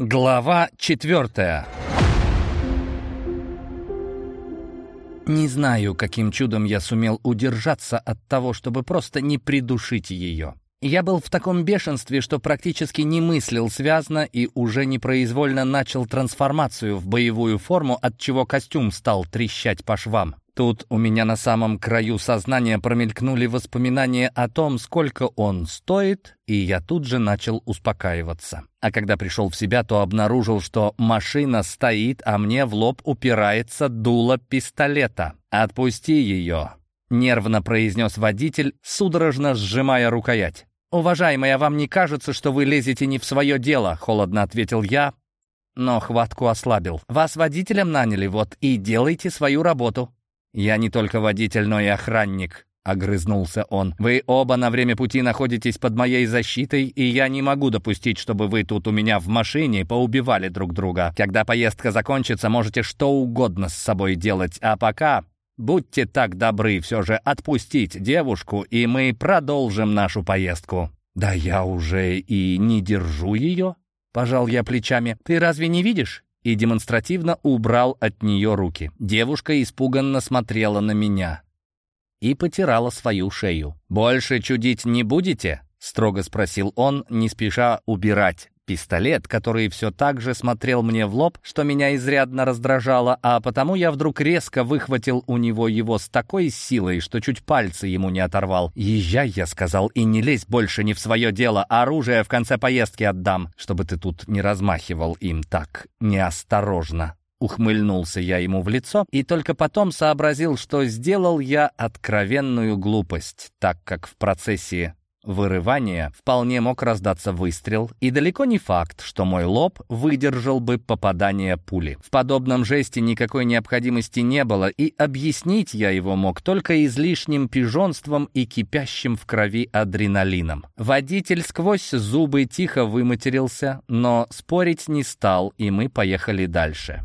Глава четвертая Не знаю, каким чудом я сумел удержаться от того, чтобы просто не придушить ее. Я был в таком бешенстве, что практически не мыслил связно и уже непроизвольно начал трансформацию в боевую форму, от чего костюм стал трещать по швам. Тут у меня на самом краю сознания промелькнули воспоминания о том, сколько он стоит, и я тут же начал успокаиваться. А когда пришел в себя, то обнаружил, что машина стоит, а мне в лоб упирается дуло пистолета. «Отпусти ее!» — нервно произнес водитель, судорожно сжимая рукоять. «Уважаемая, вам не кажется, что вы лезете не в свое дело?» — холодно ответил я, но хватку ослабил. «Вас водителем наняли, вот, и делайте свою работу». «Я не только водитель, но и охранник», — огрызнулся он. «Вы оба на время пути находитесь под моей защитой, и я не могу допустить, чтобы вы тут у меня в машине поубивали друг друга. Когда поездка закончится, можете что угодно с собой делать, а пока будьте так добры все же отпустить девушку, и мы продолжим нашу поездку». «Да я уже и не держу ее», — пожал я плечами. «Ты разве не видишь? и демонстративно убрал от нее руки. Девушка испуганно смотрела на меня и потирала свою шею. «Больше чудить не будете?» — строго спросил он, не спеша убирать пистолет, который все так же смотрел мне в лоб, что меня изрядно раздражало, а потому я вдруг резко выхватил у него его с такой силой, что чуть пальцы ему не оторвал. «Езжай», — я сказал, — «и не лезь больше не в свое дело, а оружие в конце поездки отдам, чтобы ты тут не размахивал им так неосторожно». Ухмыльнулся я ему в лицо и только потом сообразил, что сделал я откровенную глупость, так как в процессе вырывания вполне мог раздаться выстрел, и далеко не факт, что мой лоб выдержал бы попадание пули. В подобном жесте никакой необходимости не было, и объяснить я его мог только излишним пижонством и кипящим в крови адреналином. Водитель сквозь зубы тихо выматерился, но спорить не стал, и мы поехали дальше.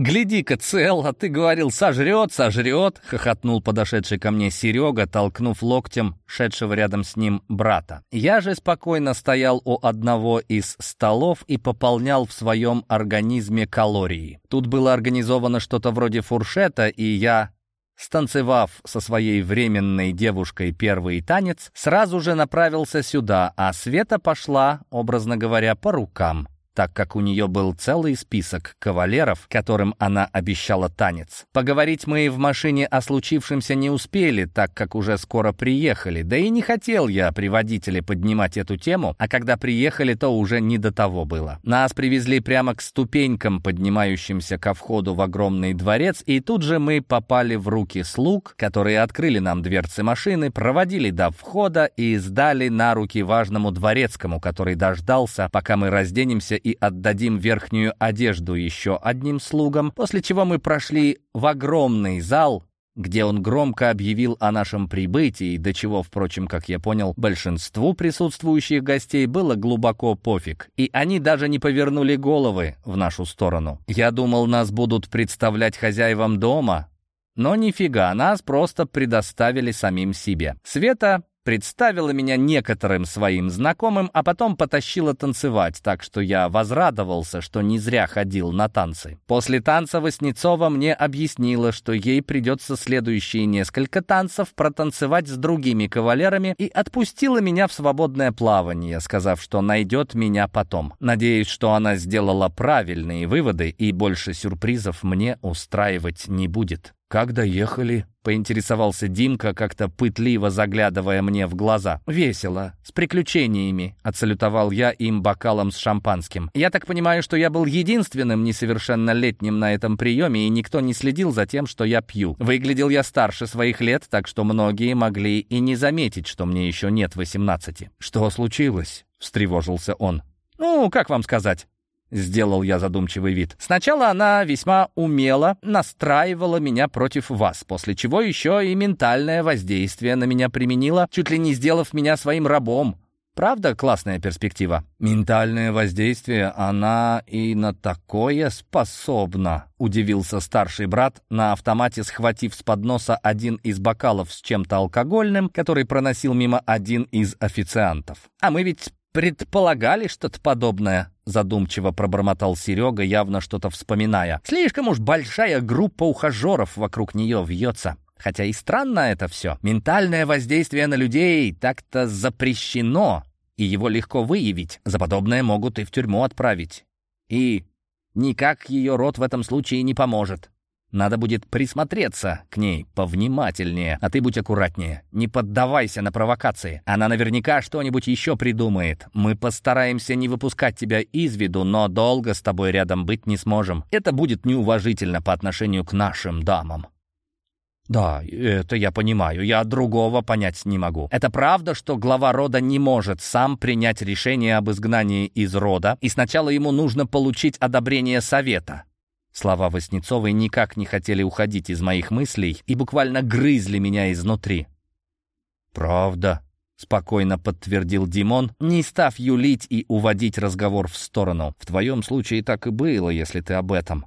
«Гляди-ка, цел, а ты говорил, сожрет, сожрет!» — хохотнул подошедший ко мне Серега, толкнув локтем шедшего рядом с ним брата. Я же спокойно стоял у одного из столов и пополнял в своем организме калории. Тут было организовано что-то вроде фуршета, и я Станцевав со своей временной девушкой первый танец, сразу же направился сюда, а Света пошла, образно говоря, по рукам так как у нее был целый список кавалеров, которым она обещала танец. Поговорить мы в машине о случившемся не успели, так как уже скоро приехали, да и не хотел я при водителе поднимать эту тему, а когда приехали, то уже не до того было. Нас привезли прямо к ступенькам, поднимающимся ко входу в огромный дворец, и тут же мы попали в руки слуг, которые открыли нам дверцы машины, проводили до входа и сдали на руки важному дворецкому, который дождался, пока мы разденемся и отдадим верхнюю одежду еще одним слугам, после чего мы прошли в огромный зал, где он громко объявил о нашем прибытии, до чего, впрочем, как я понял, большинству присутствующих гостей было глубоко пофиг, и они даже не повернули головы в нашу сторону. Я думал, нас будут представлять хозяевам дома, но нифига, нас просто предоставили самим себе. Света представила меня некоторым своим знакомым, а потом потащила танцевать, так что я возрадовался, что не зря ходил на танцы. После танца Васнецова мне объяснила, что ей придется следующие несколько танцев протанцевать с другими кавалерами и отпустила меня в свободное плавание, сказав, что найдет меня потом. Надеюсь, что она сделала правильные выводы и больше сюрпризов мне устраивать не будет. «Как доехали?» — поинтересовался Димка, как-то пытливо заглядывая мне в глаза. «Весело, с приключениями», — отсалютовал я им бокалом с шампанским. «Я так понимаю, что я был единственным несовершеннолетним на этом приеме, и никто не следил за тем, что я пью. Выглядел я старше своих лет, так что многие могли и не заметить, что мне еще нет восемнадцати». «Что случилось?» — встревожился он. «Ну, как вам сказать?» Сделал я задумчивый вид. Сначала она весьма умело настраивала меня против вас, после чего еще и ментальное воздействие на меня применила, чуть ли не сделав меня своим рабом. Правда классная перспектива? Ментальное воздействие, она и на такое способна, удивился старший брат, на автомате схватив с подноса один из бокалов с чем-то алкогольным, который проносил мимо один из официантов. А мы ведь предполагали что-то подобное, задумчиво пробормотал Серега, явно что-то вспоминая. Слишком уж большая группа ухажеров вокруг нее вьется. Хотя и странно это все. Ментальное воздействие на людей так-то запрещено, и его легко выявить. За подобное могут и в тюрьму отправить. И никак ее род в этом случае не поможет. Надо будет присмотреться к ней повнимательнее, а ты будь аккуратнее. Не поддавайся на провокации. Она наверняка что-нибудь еще придумает. Мы постараемся не выпускать тебя из виду, но долго с тобой рядом быть не сможем. Это будет неуважительно по отношению к нашим дамам. «Да, это я понимаю. Я другого понять не могу. Это правда, что глава рода не может сам принять решение об изгнании из рода, и сначала ему нужно получить одобрение совета?» Слова Васнецовой никак не хотели уходить из моих мыслей и буквально грызли меня изнутри. «Правда», — спокойно подтвердил Димон, не став юлить и уводить разговор в сторону. «В твоем случае так и было, если ты об этом.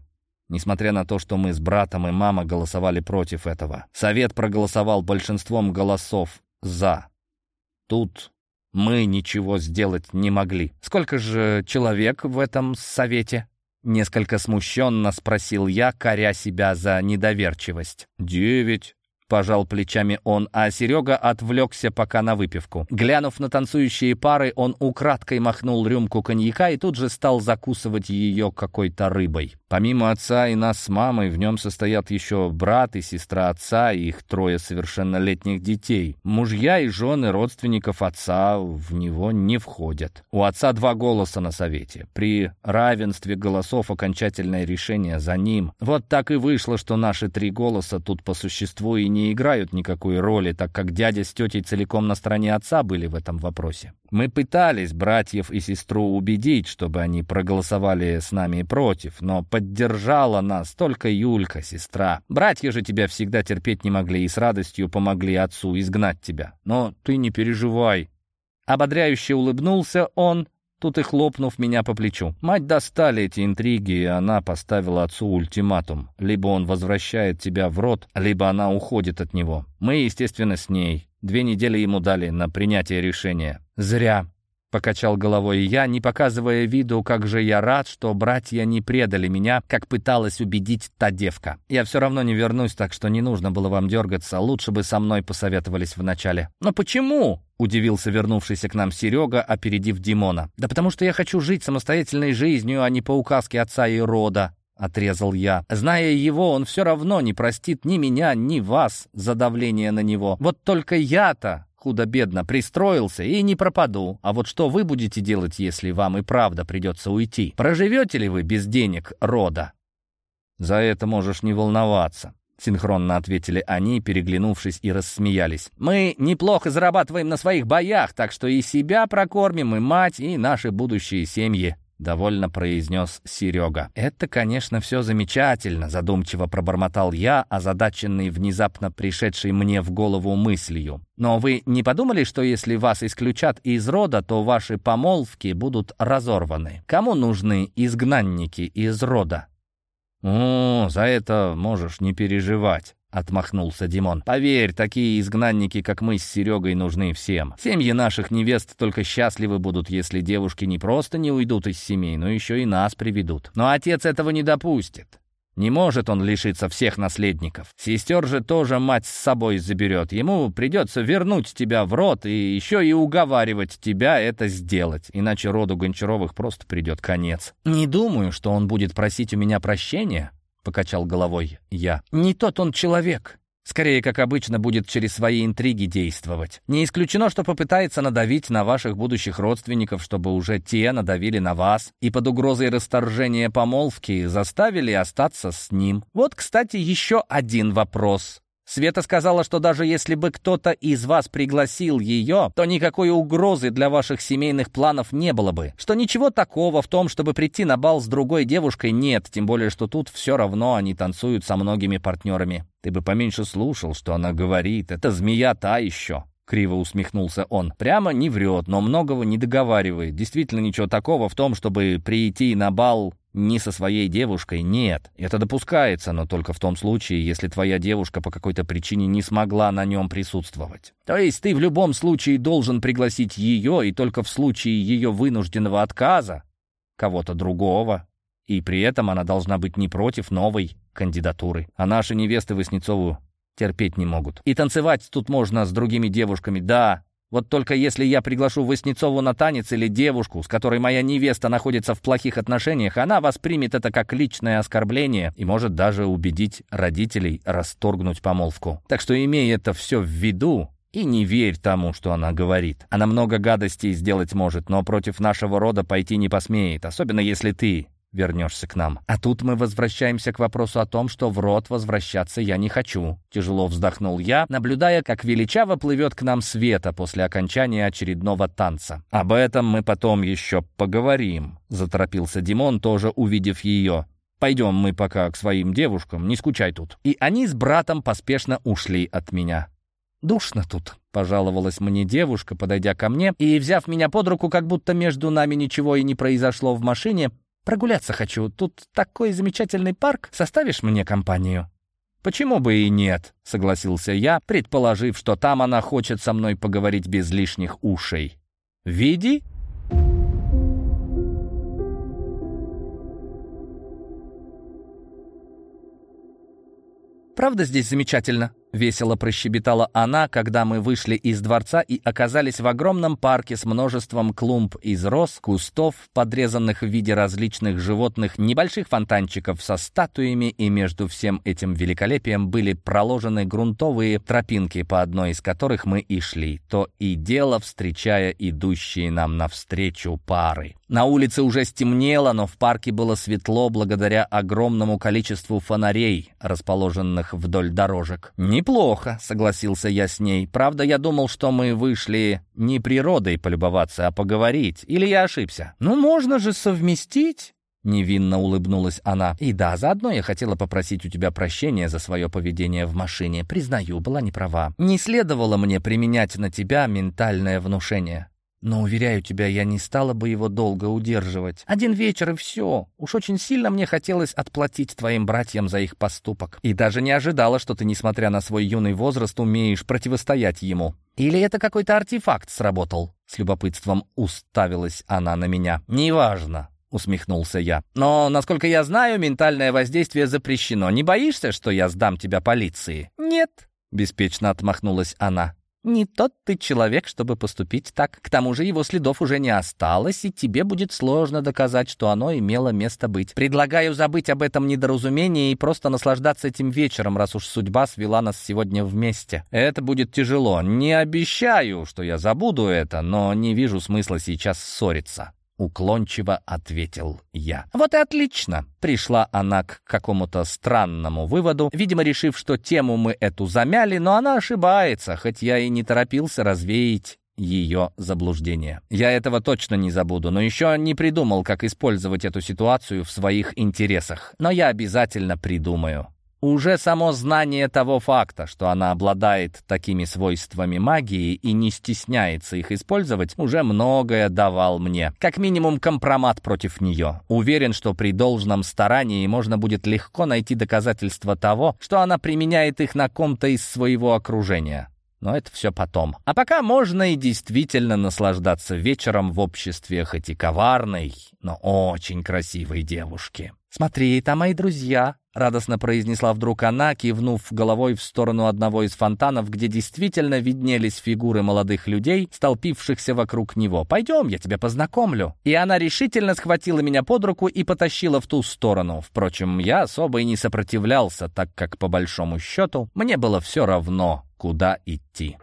Несмотря на то, что мы с братом и мама голосовали против этого. Совет проголосовал большинством голосов «за». Тут мы ничего сделать не могли. Сколько же человек в этом совете? Несколько смущенно спросил я, коря себя за недоверчивость. «Девять», Пожал плечами он, а Серега отвлекся пока на выпивку. Глянув на танцующие пары, он украдкой махнул рюмку коньяка и тут же стал закусывать ее какой-то рыбой. Помимо отца и нас с мамой, в нем состоят еще брат и сестра отца и их трое совершеннолетних детей. Мужья и жены родственников отца в него не входят. У отца два голоса на совете. При равенстве голосов окончательное решение за ним. Вот так и вышло, что наши три голоса тут по существу и не играют никакой роли, так как дядя с тетей целиком на стороне отца были в этом вопросе. Мы пытались братьев и сестру убедить, чтобы они проголосовали с нами против, но поддержала нас только Юлька, сестра. Братья же тебя всегда терпеть не могли и с радостью помогли отцу изгнать тебя. Но ты не переживай. Ободряюще улыбнулся он, Тут и хлопнув меня по плечу. Мать достали эти интриги, и она поставила отцу ультиматум. Либо он возвращает тебя в рот, либо она уходит от него. Мы, естественно, с ней. Две недели ему дали на принятие решения. Зря. Покачал головой я, не показывая виду, как же я рад, что братья не предали меня, как пыталась убедить та девка. Я все равно не вернусь, так что не нужно было вам дергаться, лучше бы со мной посоветовались вначале. «Но почему?» — удивился вернувшийся к нам Серега, опередив Димона. «Да потому что я хочу жить самостоятельной жизнью, а не по указке отца и рода», — отрезал я. «Зная его, он все равно не простит ни меня, ни вас за давление на него. Вот только я-то худо-бедно пристроился и не пропаду. А вот что вы будете делать, если вам и правда придется уйти? Проживете ли вы без денег рода? За это можешь не волноваться. Синхронно ответили они, переглянувшись и рассмеялись. «Мы неплохо зарабатываем на своих боях, так что и себя прокормим, и мать, и наши будущие семьи». — довольно произнес Серега. «Это, конечно, все замечательно», — задумчиво пробормотал я, озадаченный внезапно пришедшей мне в голову мыслью. «Но вы не подумали, что если вас исключат из рода, то ваши помолвки будут разорваны? Кому нужны изгнанники из рода?» «О, за это можешь не переживать». — отмахнулся Димон. «Поверь, такие изгнанники, как мы с Серегой, нужны всем. Семьи наших невест только счастливы будут, если девушки не просто не уйдут из семей, но еще и нас приведут. Но отец этого не допустит. Не может он лишиться всех наследников. Сестер же тоже мать с собой заберет. Ему придется вернуть тебя в род и еще и уговаривать тебя это сделать. Иначе роду Гончаровых просто придет конец. Не думаю, что он будет просить у меня прощения, — покачал головой я. «Не тот он человек. Скорее, как обычно, будет через свои интриги действовать. Не исключено, что попытается надавить на ваших будущих родственников, чтобы уже те надавили на вас и под угрозой расторжения помолвки заставили остаться с ним. Вот, кстати, еще один вопрос. Света сказала, что даже если бы кто-то из вас пригласил ее, то никакой угрозы для ваших семейных планов не было бы. Что ничего такого в том, чтобы прийти на бал с другой девушкой, нет, тем более, что тут все равно они танцуют со многими партнерами. Ты бы поменьше слушал, что она говорит. Это змея та еще. Криво усмехнулся он. Прямо не врет, но многого не договаривает. Действительно ничего такого в том, чтобы прийти на бал не со своей девушкой, нет. Это допускается, но только в том случае, если твоя девушка по какой-то причине не смогла на нем присутствовать. То есть ты в любом случае должен пригласить ее, и только в случае ее вынужденного отказа кого-то другого. И при этом она должна быть не против новой кандидатуры. А наши невесты Васнецову терпеть не могут. И танцевать тут можно с другими девушками, да. Вот только если я приглашу Васнецову на танец или девушку, с которой моя невеста находится в плохих отношениях, она воспримет это как личное оскорбление и может даже убедить родителей расторгнуть помолвку. Так что имей это все в виду, и не верь тому, что она говорит. Она много гадостей сделать может, но против нашего рода пойти не посмеет, особенно если ты вернешься к нам. А тут мы возвращаемся к вопросу о том, что в рот возвращаться я не хочу. Тяжело вздохнул я, наблюдая, как величаво плывет к нам света после окончания очередного танца. Об этом мы потом еще поговорим, заторопился Димон, тоже увидев ее. Пойдем мы пока к своим девушкам, не скучай тут. И они с братом поспешно ушли от меня. «Душно тут», — пожаловалась мне девушка, подойдя ко мне и, взяв меня под руку, как будто между нами ничего и не произошло в машине, Прогуляться хочу. Тут такой замечательный парк. Составишь мне компанию?» «Почему бы и нет?» — согласился я, предположив, что там она хочет со мной поговорить без лишних ушей. «Види?» «Правда здесь замечательно?» Весело прощебетала она, когда мы вышли из дворца и оказались в огромном парке с множеством клумб из роз, кустов, подрезанных в виде различных животных, небольших фонтанчиков со статуями, и между всем этим великолепием были проложены грунтовые тропинки, по одной из которых мы и шли, то и дело встречая идущие нам навстречу пары. На улице уже стемнело, но в парке было светло благодаря огромному количеству фонарей, расположенных вдоль дорожек. Не «Неплохо», — согласился я с ней. «Правда, я думал, что мы вышли не природой полюбоваться, а поговорить. Или я ошибся?» «Ну, можно же совместить». Невинно улыбнулась она. «И да, заодно я хотела попросить у тебя прощения за свое поведение в машине. Признаю, была неправа. Не следовало мне применять на тебя ментальное внушение. Но, уверяю тебя, я не стала бы его долго удерживать. Один вечер и все. Уж очень сильно мне хотелось отплатить твоим братьям за их поступок. И даже не ожидала, что ты, несмотря на свой юный возраст, умеешь противостоять ему. Или это какой-то артефакт сработал?» С любопытством уставилась она на меня. «Неважно», — усмехнулся я. «Но, насколько я знаю, ментальное воздействие запрещено. Не боишься, что я сдам тебя полиции?» «Нет», — беспечно отмахнулась она. Не тот ты человек, чтобы поступить так. К тому же его следов уже не осталось, и тебе будет сложно доказать, что оно имело место быть. Предлагаю забыть об этом недоразумении и просто наслаждаться этим вечером, раз уж судьба свела нас сегодня вместе. Это будет тяжело. Не обещаю, что я забуду это, но не вижу смысла сейчас ссориться. Уклончиво ответил я. «Вот и отлично!» Пришла она к какому-то странному выводу, видимо, решив, что тему мы эту замяли, но она ошибается, хоть я и не торопился развеять ее заблуждение. Я этого точно не забуду, но еще не придумал, как использовать эту ситуацию в своих интересах. Но я обязательно придумаю. Уже само знание того факта, что она обладает такими свойствами магии и не стесняется их использовать, уже многое давал мне. Как минимум компромат против нее. Уверен, что при должном старании можно будет легко найти доказательства того, что она применяет их на ком-то из своего окружения. Но это все потом. А пока можно и действительно наслаждаться вечером в обществе хоть и коварной, но очень красивой девушки. «Смотри, там мои друзья», — радостно произнесла вдруг она, кивнув головой в сторону одного из фонтанов, где действительно виднелись фигуры молодых людей, столпившихся вокруг него. «Пойдем, я тебя познакомлю». И она решительно схватила меня под руку и потащила в ту сторону. Впрочем, я особо и не сопротивлялся, так как, по большому счету, мне было все равно, куда идти.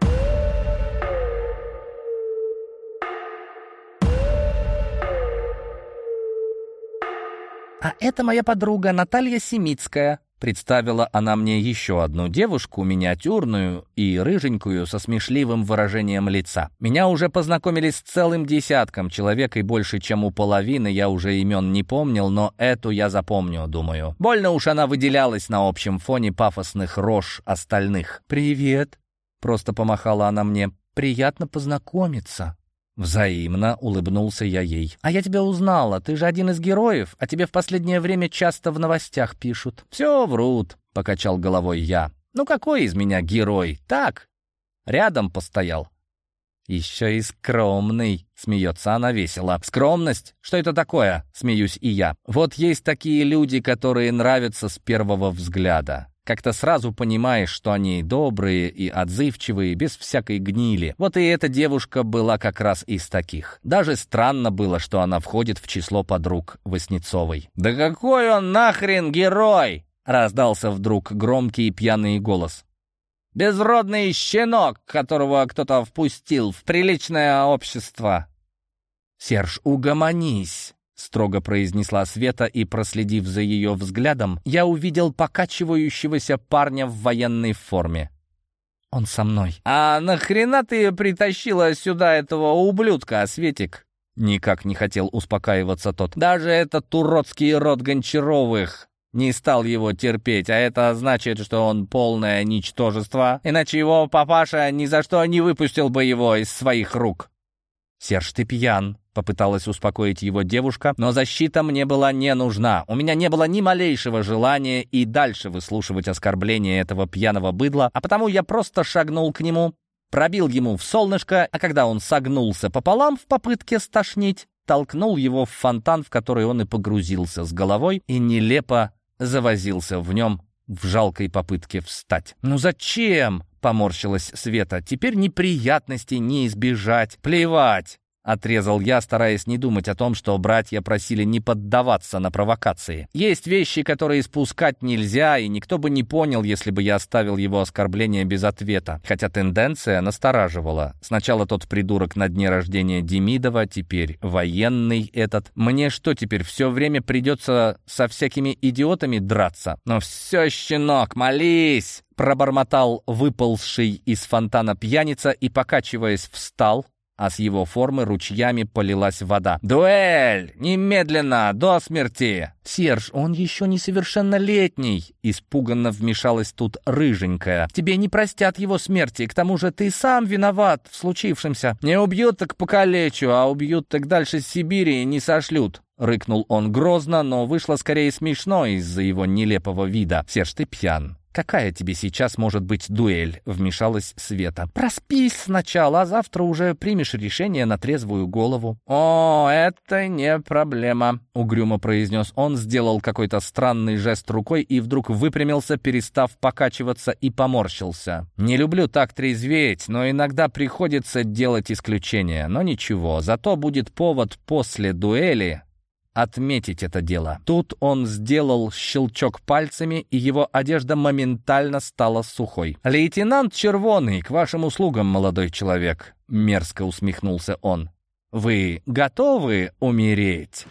«А это моя подруга Наталья Семицкая», Представила она мне еще одну девушку, миниатюрную и рыженькую, со смешливым выражением лица. Меня уже познакомили с целым десятком человек, и больше, чем у половины, я уже имен не помнил, но эту я запомню, думаю. Больно уж она выделялась на общем фоне пафосных рож остальных. «Привет!» — просто помахала она мне. приятно познакомиться». Взаимно улыбнулся я ей. «А я тебя узнала. Ты же один из героев, а тебе в последнее время часто в новостях пишут». «Все врут», — покачал головой я. «Ну какой из меня герой? Так, рядом постоял». «Еще и скромный», — смеется она весело. «Скромность? Что это такое?» — смеюсь и я. «Вот есть такие люди, которые нравятся с первого взгляда. Как-то сразу понимаешь, что они добрые и отзывчивые, без всякой гнили. Вот и эта девушка была как раз из таких. Даже странно было, что она входит в число подруг Васнецовой. «Да какой он нахрен герой!» — раздался вдруг громкий пьяный голос. «Безродный щенок, которого кто-то впустил в приличное общество!» «Серж, угомонись!» Строго произнесла Света, и, проследив за ее взглядом, я увидел покачивающегося парня в военной форме. Он со мной. «А нахрена ты притащила сюда этого ублюдка, Светик?» Никак не хотел успокаиваться тот. «Даже этот уродский род Гончаровых не стал его терпеть, а это значит, что он полное ничтожество, иначе его папаша ни за что не выпустил бы его из своих рук». «Серж, ты пьян», Попыталась успокоить его девушка, но защита мне была не нужна. У меня не было ни малейшего желания и дальше выслушивать оскорбления этого пьяного быдла, а потому я просто шагнул к нему, пробил ему в солнышко, а когда он согнулся пополам в попытке стошнить, толкнул его в фонтан, в который он и погрузился с головой, и нелепо завозился в нем в жалкой попытке встать. «Ну зачем?» — поморщилась Света. «Теперь неприятностей не избежать. Плевать!» Отрезал я, стараясь не думать о том, что братья просили не поддаваться на провокации. Есть вещи, которые спускать нельзя, и никто бы не понял, если бы я оставил его оскорбление без ответа. Хотя тенденция настораживала. Сначала тот придурок на дне рождения Демидова, теперь военный этот. Мне что теперь, все время придется со всякими идиотами драться? Но все, щенок, молись! Пробормотал выползший из фонтана пьяница и, покачиваясь, встал, а с его формы ручьями полилась вода. «Дуэль! Немедленно! До смерти!» «Серж, он еще несовершеннолетний!» Испуганно вмешалась тут рыженькая. «Тебе не простят его смерти, к тому же ты сам виноват в случившемся. Не убьют, так покалечу, а убьют, так дальше с Сибири не сошлют». Рыкнул он грозно, но вышло скорее смешно из-за его нелепого вида. «Серж, ты пьян. «Какая тебе сейчас может быть дуэль?» — вмешалась Света. «Проспись сначала, а завтра уже примешь решение на трезвую голову». «О, это не проблема», — угрюмо произнес он, сделал какой-то странный жест рукой и вдруг выпрямился, перестав покачиваться и поморщился. «Не люблю так трезветь, но иногда приходится делать исключение. Но ничего, зато будет повод после дуэли отметить это дело. Тут он сделал щелчок пальцами, и его одежда моментально стала сухой. «Лейтенант Червоный, к вашим услугам, молодой человек», — мерзко усмехнулся он. «Вы готовы умереть?»